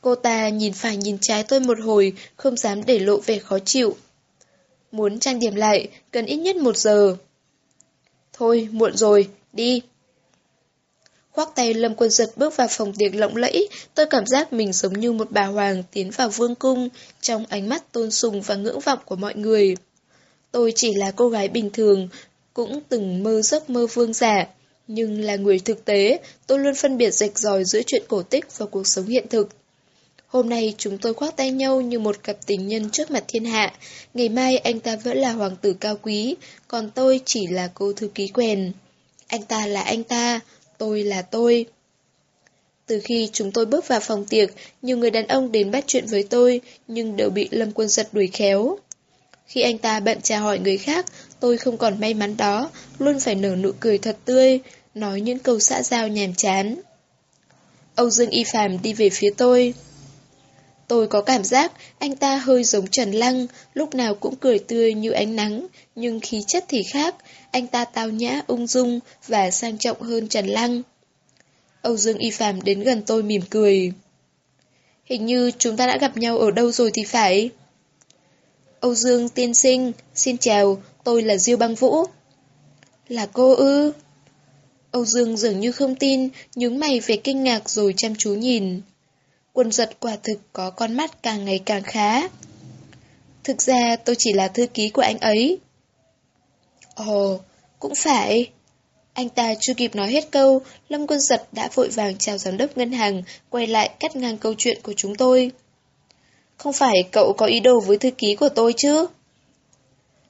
S1: Cô ta nhìn phải nhìn trái tôi một hồi, không dám để lộ vẻ khó chịu. Muốn trang điểm lại, cần ít nhất một giờ. Thôi, muộn rồi, đi. Khoác tay Lâm Quân Giật bước vào phòng tiệc lộng lẫy, tôi cảm giác mình giống như một bà hoàng tiến vào vương cung, trong ánh mắt tôn sùng và ngưỡng vọng của mọi người. Tôi chỉ là cô gái bình thường, cũng từng mơ giấc mơ vương giả. Nhưng là người thực tế, tôi luôn phân biệt rạch ròi giữa chuyện cổ tích và cuộc sống hiện thực. Hôm nay chúng tôi khoác tay nhau như một cặp tình nhân trước mặt thiên hạ. Ngày mai anh ta vẫn là hoàng tử cao quý, còn tôi chỉ là cô thư ký quèn. Anh ta là anh ta, tôi là tôi. Từ khi chúng tôi bước vào phòng tiệc, nhiều người đàn ông đến bắt chuyện với tôi, nhưng đều bị Lâm Quân Giật đuổi khéo. Khi anh ta bận chào hỏi người khác, tôi không còn may mắn đó, luôn phải nở nụ cười thật tươi, nói những câu xã giao nhàm chán. Âu Dương Y Phạm đi về phía tôi. Tôi có cảm giác anh ta hơi giống Trần Lăng, lúc nào cũng cười tươi như ánh nắng, nhưng khí chất thì khác, anh ta tao nhã, ung dung và sang trọng hơn Trần Lăng. Âu Dương Y Phạm đến gần tôi mỉm cười. Hình như chúng ta đã gặp nhau ở đâu rồi thì phải. Âu Dương tiên sinh, xin chào, tôi là Diêu Băng Vũ. Là cô ư? Âu Dương dường như không tin, nhướng mày về kinh ngạc rồi chăm chú nhìn. Quân giật quả thực có con mắt càng ngày càng khá. Thực ra tôi chỉ là thư ký của anh ấy. Ồ, cũng phải. Anh ta chưa kịp nói hết câu, Lâm Quân Giật đã vội vàng chào giám đốc ngân hàng, quay lại cắt ngang câu chuyện của chúng tôi. Không phải cậu có ý đồ với thư ký của tôi chứ?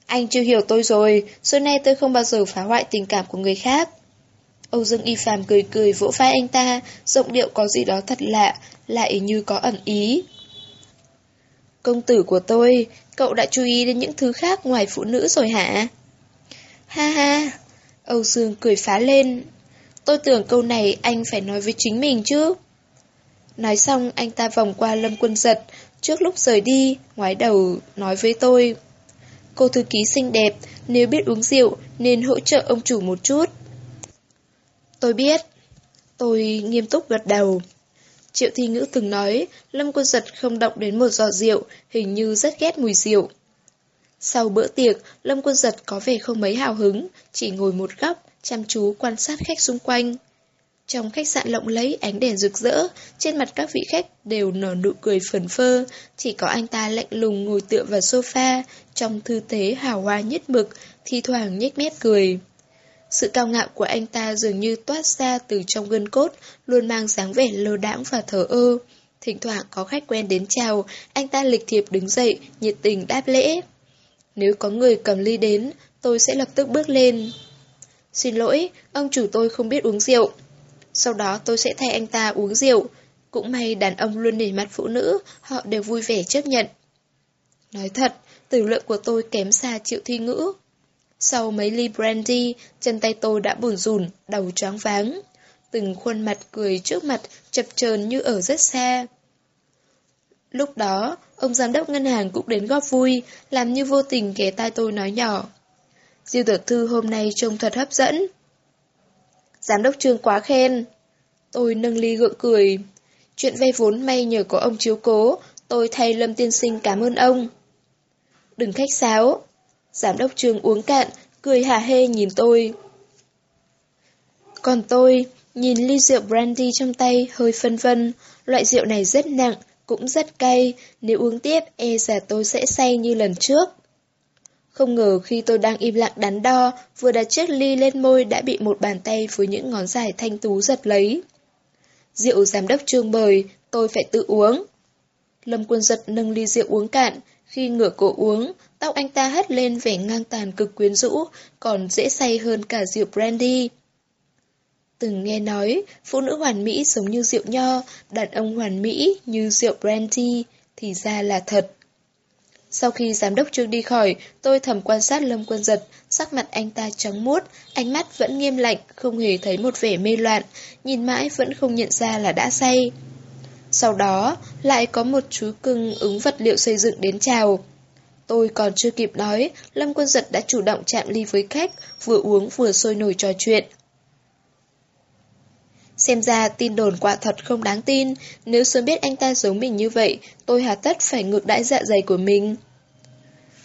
S1: Anh chưa hiểu tôi rồi, xưa nay tôi không bao giờ phá hoại tình cảm của người khác. Âu Dương Y Phạm cười cười vỗ vai anh ta, giọng điệu có gì đó thật lạ, lại như có ẩn ý. Công tử của tôi, cậu đã chú ý đến những thứ khác ngoài phụ nữ rồi hả? Ha ha, Âu Dương cười phá lên. Tôi tưởng câu này anh phải nói với chính mình chứ. Nói xong anh ta vòng qua Lâm Quân Giật, trước lúc rời đi, ngoái đầu nói với tôi. Cô thư ký xinh đẹp, nếu biết uống rượu nên hỗ trợ ông chủ một chút. Tôi biết. Tôi nghiêm túc gật đầu. Triệu Thi Ngữ từng nói, Lâm Quân Giật không động đến một giọt rượu, hình như rất ghét mùi rượu. Sau bữa tiệc, Lâm Quân Giật có vẻ không mấy hào hứng, chỉ ngồi một góc, chăm chú quan sát khách xung quanh. Trong khách sạn lộng lẫy ánh đèn rực rỡ, trên mặt các vị khách đều nở nụ cười phấn phơ, chỉ có anh ta lạnh lùng ngồi tựa vào sofa, trong thư thế hào hoa nhất mực, thi thoảng nhếch mép cười. Sự cao ngạo của anh ta dường như toát ra từ trong gân cốt, luôn mang dáng vẻ lơ đãng và thờ ơ. Thỉnh thoảng có khách quen đến chào, anh ta lịch thiệp đứng dậy, nhiệt tình đáp lễ. Nếu có người cầm ly đến, tôi sẽ lập tức bước lên. Xin lỗi, ông chủ tôi không biết uống rượu. Sau đó tôi sẽ thay anh ta uống rượu. Cũng may đàn ông luôn nể mặt phụ nữ, họ đều vui vẻ chấp nhận. Nói thật, tử lượng của tôi kém xa triệu thi ngữ. Sau mấy ly brandy, chân tay tôi đã buồn rùn, đầu choáng váng. Từng khuôn mặt cười trước mặt, chập chờn như ở rất xa. Lúc đó, Ông giám đốc ngân hàng cũng đến góp vui, làm như vô tình ghé tai tôi nói nhỏ. Diêu tiểu thư hôm nay trông thật hấp dẫn. Giám đốc trương quá khen. Tôi nâng ly gượng cười. Chuyện vay vốn may nhờ có ông chiếu cố, tôi thay Lâm Tiên Sinh cảm ơn ông. Đừng khách sáo. Giám đốc trường uống cạn, cười hà hê nhìn tôi. Còn tôi, nhìn ly rượu brandy trong tay hơi phân vân, loại rượu này rất nặng, cũng rất cay, nếu uống tiếp e giả tôi sẽ say như lần trước. Không ngờ khi tôi đang im lặng đắn đo, vừa đặt chiếc ly lên môi đã bị một bàn tay với những ngón dài thanh tú giật lấy. Rượu giám đốc trương bời, tôi phải tự uống. Lâm quân giật nâng ly rượu uống cạn, khi ngửa cổ uống, tóc anh ta hất lên vẻ ngang tàn cực quyến rũ, còn dễ say hơn cả rượu brandy. Từng nghe nói, phụ nữ hoàn mỹ giống như rượu nho, đàn ông hoàn mỹ như rượu brandy, thì ra là thật. Sau khi giám đốc trương đi khỏi, tôi thầm quan sát Lâm Quân Giật, sắc mặt anh ta trắng muốt, ánh mắt vẫn nghiêm lạnh, không hề thấy một vẻ mê loạn, nhìn mãi vẫn không nhận ra là đã say. Sau đó, lại có một chú cưng ứng vật liệu xây dựng đến chào. Tôi còn chưa kịp nói, Lâm Quân Giật đã chủ động chạm ly với khách, vừa uống vừa sôi nổi trò chuyện. Xem ra tin đồn quả thật không đáng tin, nếu sớm biết anh ta giống mình như vậy, tôi hà tất phải ngược đãi dạ dày của mình.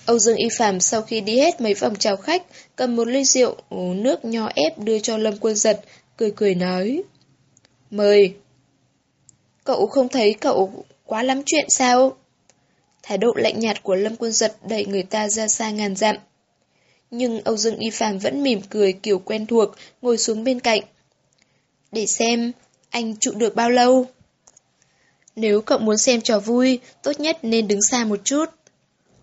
S1: Âu Dương Y Phạm sau khi đi hết mấy vòng chào khách, cầm một ly rượu, nước nho ép đưa cho Lâm Quân Giật, cười cười nói. Mời. Cậu không thấy cậu quá lắm chuyện sao? Thái độ lạnh nhạt của Lâm Quân Giật đẩy người ta ra xa ngàn dặm. Nhưng Âu Dương Y Phạm vẫn mỉm cười kiểu quen thuộc, ngồi xuống bên cạnh. Để xem, anh trụ được bao lâu? Nếu cậu muốn xem trò vui, tốt nhất nên đứng xa một chút.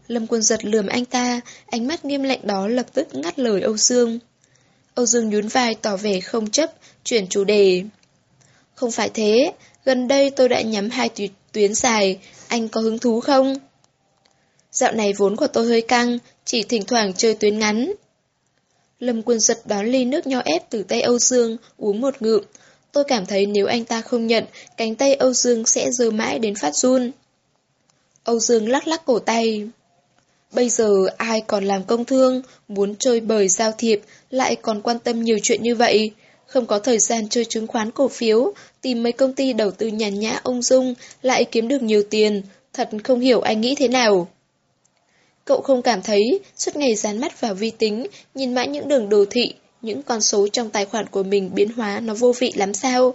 S1: Lâm Quân giật lườm anh ta, ánh mắt nghiêm lạnh đó lập tức ngắt lời Âu Dương. Âu Dương nhún vai tỏ vẻ không chấp, chuyển chủ đề. Không phải thế, gần đây tôi đã nhắm hai tuyến dài, anh có hứng thú không? Dạo này vốn của tôi hơi căng, chỉ thỉnh thoảng chơi tuyến ngắn. Lâm Quân giật đón ly nước nho ép từ tay Âu Dương, uống một ngụm. Tôi cảm thấy nếu anh ta không nhận, cánh tay Âu Dương sẽ dơ mãi đến phát run. Âu Dương lắc lắc cổ tay. Bây giờ ai còn làm công thương, muốn chơi bời giao thiệp, lại còn quan tâm nhiều chuyện như vậy. Không có thời gian chơi chứng khoán cổ phiếu, tìm mấy công ty đầu tư nhàn nhã ung dung, lại kiếm được nhiều tiền. Thật không hiểu anh nghĩ thế nào. Cậu không cảm thấy suốt ngày dán mắt vào vi tính, nhìn mãi những đường đồ thị, những con số trong tài khoản của mình biến hóa nó vô vị lắm sao?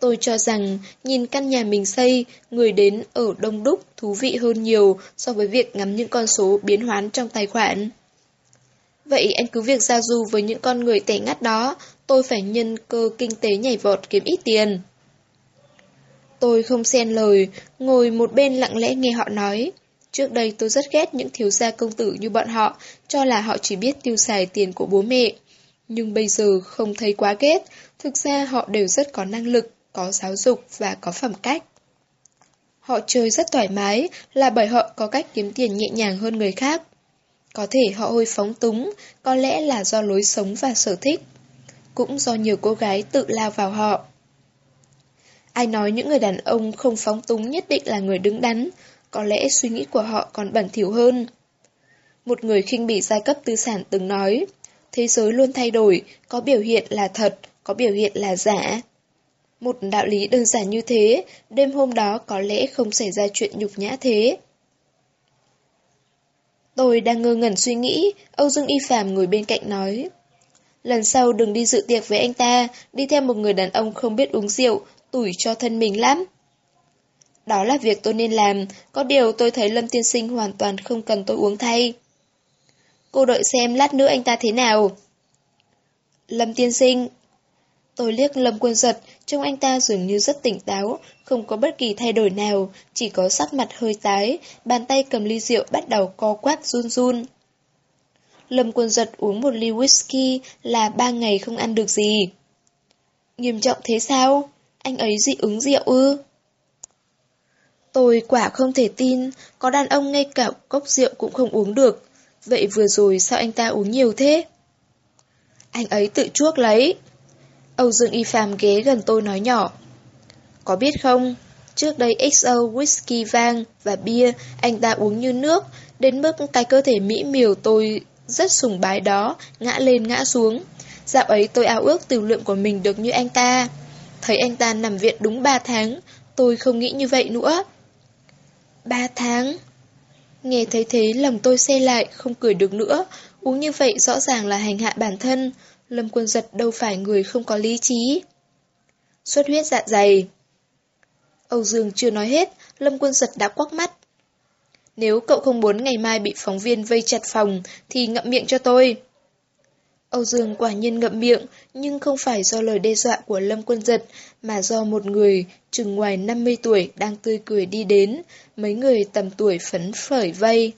S1: Tôi cho rằng nhìn căn nhà mình xây, người đến ở đông đúc thú vị hơn nhiều so với việc ngắm những con số biến hoán trong tài khoản. Vậy anh cứ việc giao du với những con người tẻ ngắt đó, tôi phải nhân cơ kinh tế nhảy vọt kiếm ít tiền. Tôi không xen lời, ngồi một bên lặng lẽ nghe họ nói. Trước đây tôi rất ghét những thiếu gia công tử như bọn họ, cho là họ chỉ biết tiêu xài tiền của bố mẹ. Nhưng bây giờ không thấy quá ghét, thực ra họ đều rất có năng lực, có giáo dục và có phẩm cách. Họ chơi rất thoải mái là bởi họ có cách kiếm tiền nhẹ nhàng hơn người khác. Có thể họ hơi phóng túng, có lẽ là do lối sống và sở thích. Cũng do nhiều cô gái tự lao vào họ. Ai nói những người đàn ông không phóng túng nhất định là người đứng đắn, có lẽ suy nghĩ của họ còn bẩn thỉu hơn. Một người khinh bỉ giai cấp tư sản từng nói, thế giới luôn thay đổi, có biểu hiện là thật, có biểu hiện là giả. Một đạo lý đơn giản như thế, đêm hôm đó có lẽ không xảy ra chuyện nhục nhã thế. Tôi đang ngơ ngẩn suy nghĩ, Âu Dương Y Phạm ngồi bên cạnh nói. Lần sau đừng đi dự tiệc với anh ta, đi theo một người đàn ông không biết uống rượu, tủi cho thân mình lắm. Đó là việc tôi nên làm, có điều tôi thấy Lâm Tiên Sinh hoàn toàn không cần tôi uống thay. Cô đợi xem lát nữa anh ta thế nào. Lâm Tiên Sinh Tôi liếc Lâm Quân Giật, trông anh ta dường như rất tỉnh táo, không có bất kỳ thay đổi nào, chỉ có sắc mặt hơi tái, bàn tay cầm ly rượu bắt đầu co quát run run. Lâm Quân Giật uống một ly whisky là ba ngày không ăn được gì. Nghiêm trọng thế sao? Anh ấy dị ứng rượu ư? Tôi quả không thể tin, có đàn ông ngay cả cốc rượu cũng không uống được. Vậy vừa rồi sao anh ta uống nhiều thế? Anh ấy tự chuốc lấy. Âu Dương Y Phạm ghé gần tôi nói nhỏ. Có biết không, Trước đây XO, whisky vang và bia anh ta uống như nước, đến mức cái cơ thể mỹ miều tôi rất sùng bái đó, ngã lên ngã xuống. Dạo ấy tôi ao ước tiểu lượng của mình được như anh ta. Thấy anh ta nằm viện đúng 3 tháng, tôi không nghĩ như vậy nữa ba tháng? Nghe thấy thế lòng tôi xe lại, không cười được nữa. Uống như vậy rõ ràng là hành hạ bản thân. Lâm quân giật đâu phải người không có lý trí. Xuất huyết dạ dày. Âu Dương chưa nói hết, Lâm quân giật đã quắc mắt. Nếu cậu không muốn ngày mai bị phóng viên vây chặt phòng, thì ngậm miệng cho tôi. Âu Dương quả nhiên ngậm miệng, nhưng không phải do lời đe dọa của Lâm Quân Giật, mà do một người, chừng ngoài 50 tuổi, đang tươi cười đi đến, mấy người tầm tuổi phấn phởi vây.